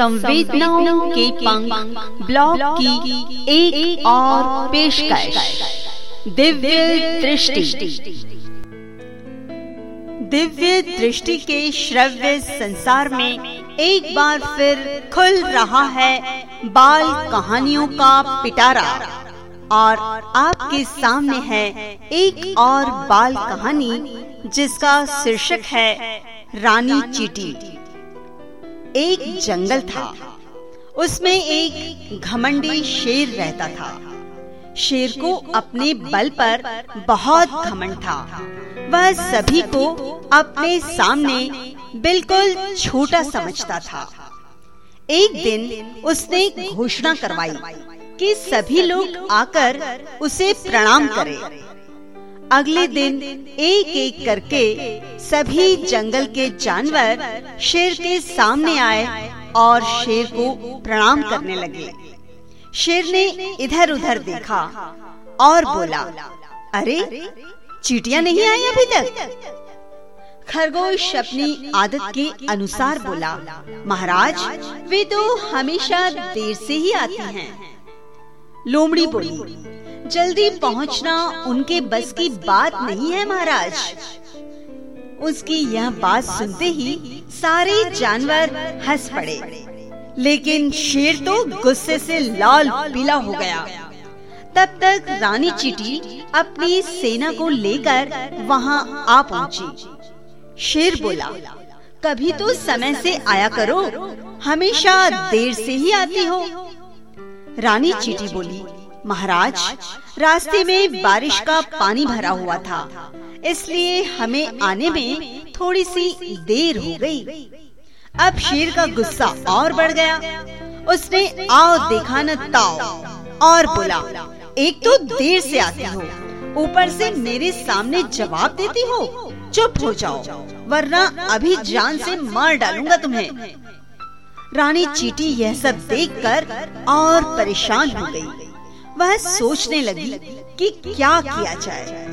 संवेदनाओं के पंख ब्लॉग की एक, एक और पेशकश। दिव्य दृष्टि। दिव्य दृष्टि के श्रव्य संसार में एक बार फिर खुल रहा है बाल कहानियों का पिटारा। और आपके सामने है एक और बाल कहानी जिसका शीर्षक है रानी चीटी। एक जंगल था। उसमें एक घमंडी शेर रहता था। शेर को अपने बल पर बहुत घमंड था। वह सभी को अपने सामने बिल्कुल छोटा समझता था। एक दिन उसने घोषणा करवाई कि सभी लोग आकर उसे प्रणाम करें। अगले दिन एक एक करके सभी जंगल के जानवर शेर के सामने आए और शेर को प्रणाम करने लगे शेर ने इधर उधर देखा और बोला, अरे, चीटियाँ नहीं आई अभी तक खरगोश अपनी आदत के अनुसार बोला, महाराज, वे तो हमेशा देर से ही आती हैं। लोमड़ी बोली जल्दी पहुँचना उनके बस की बात नहीं है, महाराज। उसकी यह बात सुनते ही सारे जानवर हंस पड़े। लेकिन शेर तो गुस्से से लाल पीला हो गया। तब तक रानी चीटी अपनी सेना को लेकर वहाँ आ पहुँची। शेर बोला, कभी तो समय से आया करो, हमेशा देर से ही आती हो। रानी चीटी बोली महाराज, रास्ते में बारिश का पानी भरा हुआ था। इसलिए हमें आने में थोड़ी सी देर हो गई। अब शेर का गुस्सा और बढ़ गया। उसने आओ देखा न ताओ और बोला, एक तो देर से आती हो। ऊपर से मेरे सामने जवाब देती हो। चुप हो जाओ, वरना अभी जान से मार डालूँगा तुम्हें। रानी चीटी यह सब देखकर और परेशान हो गई। वह सोचने लगी कि क्या किया जाए।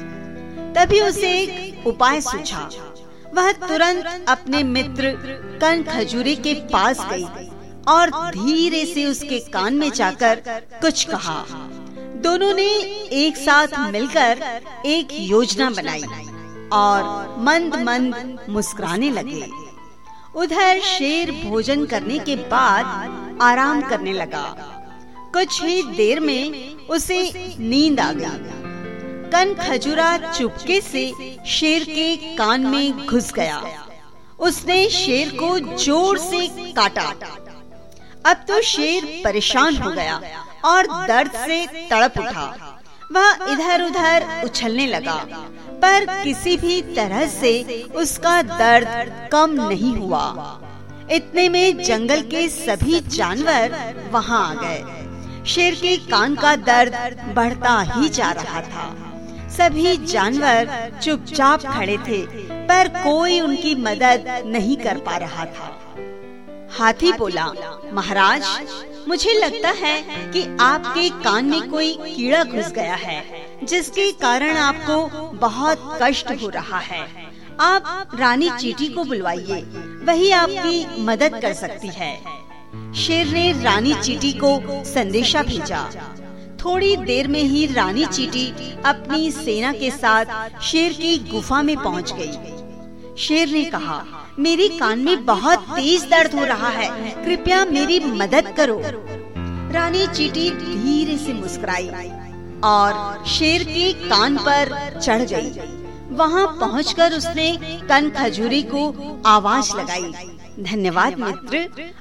तभी उसे एक उपाय सूझा। वह तुरंत अपने मित्र कन खजूरी के पास गई और धीरे से उसके कान में जाकर कुछ कहा। दोनों ने एक साथ मिलकर एक योजना बनाई और मंद मंद मुस्कुराने लगे। उधर शेर भोजन करने के बाद आराम करने लगा। कुछ ही देर में उसे नींद आ गई। कन खजूरा चुपके से शेर के कान में घुस गया। उसने शेर को ज़ोर से काटा। अब तो शेर परेशान हो गया और दर्द से तड़प उठा। वह इधर उधर उछलने लगा, पर किसी भी तरह से उसका दर्द कम नहीं हुआ। इतने में जंगल के सभी जानवर वहाँ आ गए। शेर के कान का दर्द बढ़ता ही जा रहा था। सभी जानवर चुपचाप खड़े थे, पर कोई उनकी मदद नहीं कर पा रहा था। हाथी बोला, महाराज, मुझे लगता है कि आपके कान में कोई कीड़ा घुस गया है, जिसके कारण आपको बहुत कष्ट हो रहा है। आप रानी चीटी को बुलवाइए, वही आपकी मदद कर सकती है। शेर ने रानी चीटी को संदेशा भेजा थोड़ी देर में ही रानी चीटी अपनी सेना के साथ शेर की गुफा में पहुँच गई। शेर ने कहा, मेरे कान में बहुत तेज दर्द हो रहा है कृपया मेरी मदद करो रानी चीटी धीरे से मुस्कुराई और शेर के कान पर चढ़ गई। वहाँ पहुंचकर उसने कन खजूरी को आवाज़ लगाई धन्यवाद मित्र।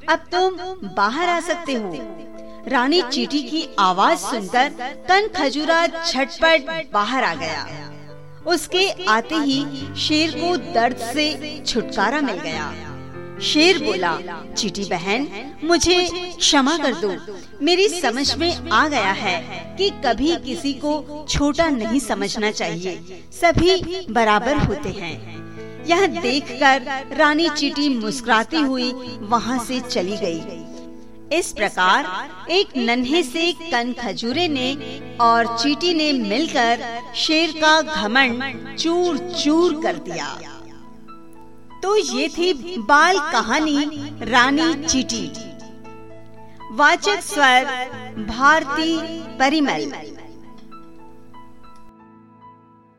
अब तुम बाहर आ सकते हो। रानी चीटी की आवाज़ सुनकर कन खजूरा झटपट बाहर आ गया। उसके आते ही शेर को दर्द से छुटकारा मिल गया। शेर बोला, चीटी बहन, मुझे क्षमा कर दो। मेरी समझ में आ गया है कि कभी किसी को छोटा नहीं समझना चाहिए। सभी बराबर होते हैं। यह देखकर रानी चीटी मुस्कुराती हुई वहाँ से चली गई। इस प्रकार एक नन्हे से कन खजूरे ने और चीटी ने मिलकर शेर का घमंड चूर चूर कर दिया। तो ये थी बाल कहानी रानी चीटी। वाचक स्वर भारती परिमल।